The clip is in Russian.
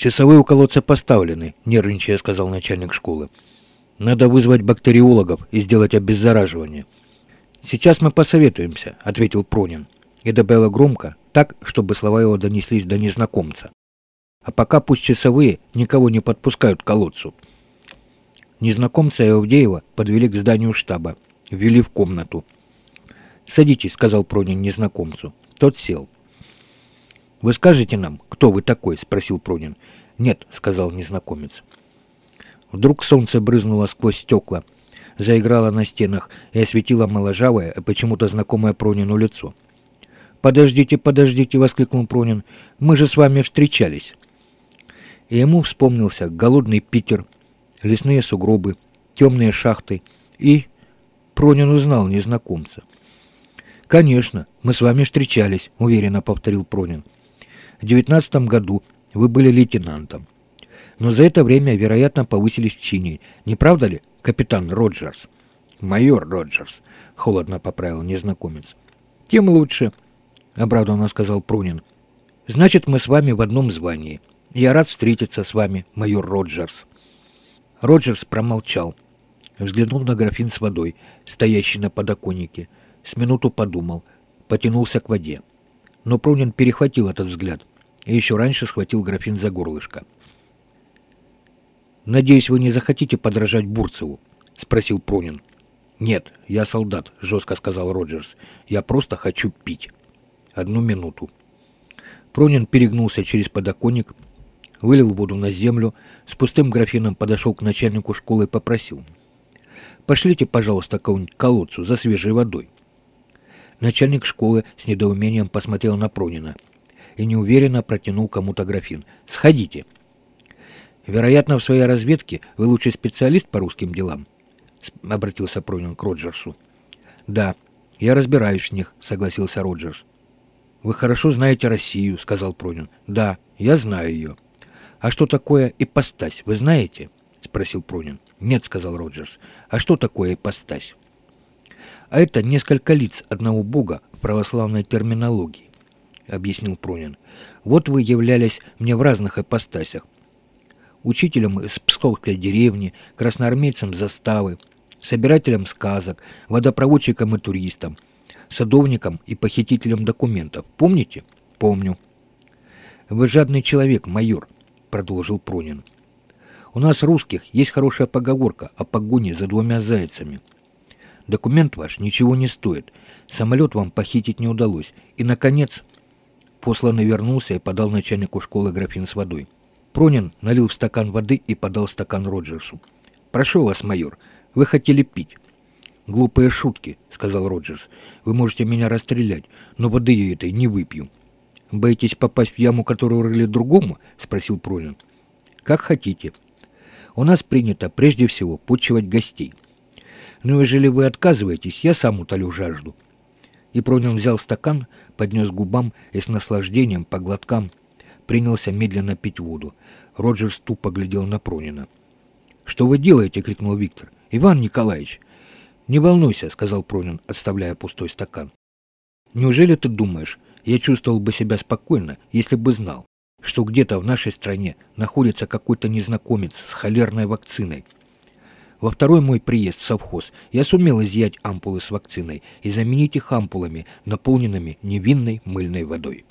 «Часовые у колодца поставлены», — нервничая сказал начальник школы. «Надо вызвать бактериологов и сделать обеззараживание». «Сейчас мы посоветуемся», — ответил Пронин и добавила громко, так, чтобы слова его донеслись до незнакомца. «А пока пусть часовые никого не подпускают к колодцу». Незнакомца и Авдеева подвели к зданию штаба, ввели в комнату. «Садитесь», — сказал Пронин незнакомцу. Тот сел. «Вы скажете нам, кто вы такой?» — спросил Пронин. «Нет», — сказал незнакомец. Вдруг солнце брызнуло сквозь стекла, заиграло на стенах и осветило моложавое, а почему-то знакомое Пронину лицо. «Подождите, подождите!» — воскликнул Пронин. «Мы же с вами встречались!» И ему вспомнился голодный Питер, лесные сугробы, темные шахты и... Пронин узнал незнакомца. «Конечно, мы с вами встречались», — уверенно повторил Пронин. В девятнадцатом году вы были лейтенантом. Но за это время, вероятно, повысились в чине. Не правда ли, капитан Роджерс? Майор Роджерс, холодно поправил незнакомец. Тем лучше, обрадованно сказал Прунин. Значит, мы с вами в одном звании. Я рад встретиться с вами, майор Роджерс. Роджерс промолчал, взглянул на графин с водой, стоящий на подоконнике, с минуту подумал, потянулся к воде. Но Прунин перехватил этот взгляд и еще раньше схватил графин за горлышко. «Надеюсь, вы не захотите подражать Бурцеву?» — спросил Пронин. «Нет, я солдат», — жестко сказал Роджерс. «Я просто хочу пить. Одну минуту». Пронин перегнулся через подоконник, вылил воду на землю, с пустым графином подошел к начальнику школы и попросил. «Пошлите, пожалуйста, кого-нибудь колодцу за свежей водой». Начальник школы с недоумением посмотрел на Пронина и неуверенно протянул кому-то графин. «Сходите». «Вероятно, в своей разведке вы лучший специалист по русским делам?» — обратился Пронин к Роджерсу. «Да, я разбираюсь в них», — согласился Роджерс. «Вы хорошо знаете Россию», — сказал Пронин. «Да, я знаю ее». «А что такое ипостась, вы знаете?» — спросил Пронин. «Нет», — сказал Роджерс. «А что такое ипостась?» «А это несколько лиц одного бога в православной терминологии объяснил Пронин. «Вот вы являлись мне в разных ипостасях. Учителем из Псковской деревни, красноармейцем заставы, собирателем сказок, водопроводчиком и туристом, садовником и похитителем документов. Помните? Помню. Вы жадный человек, майор, продолжил Пронин. У нас, русских, есть хорошая поговорка о погоне за двумя зайцами. Документ ваш ничего не стоит, самолет вам похитить не удалось, и, наконец, Посланный вернулся и подал начальнику школы графин с водой. Пронин налил в стакан воды и подал стакан Роджерсу. «Прошу вас, майор, вы хотели пить». «Глупые шутки», — сказал Роджерс. «Вы можете меня расстрелять, но воды я этой не выпью». «Боитесь попасть в яму, которую рыли другому?» — спросил Пронин. «Как хотите. У нас принято прежде всего почивать гостей. Но ежели вы отказываетесь, я сам утолю жажду». И Пронин взял стакан, поднес губам и с наслаждением по глоткам принялся медленно пить воду. Роджер тупо глядел на Пронина. «Что вы делаете?» — крикнул Виктор. «Иван Николаевич!» «Не волнуйся», — сказал Пронин, отставляя пустой стакан. «Неужели ты думаешь, я чувствовал бы себя спокойно, если бы знал, что где-то в нашей стране находится какой-то незнакомец с холерной вакциной, во второй мой приезд в совхоз я сумел изъять ампулы с вакциной и заменить их ампулами, наполненными невинной мыльной водой.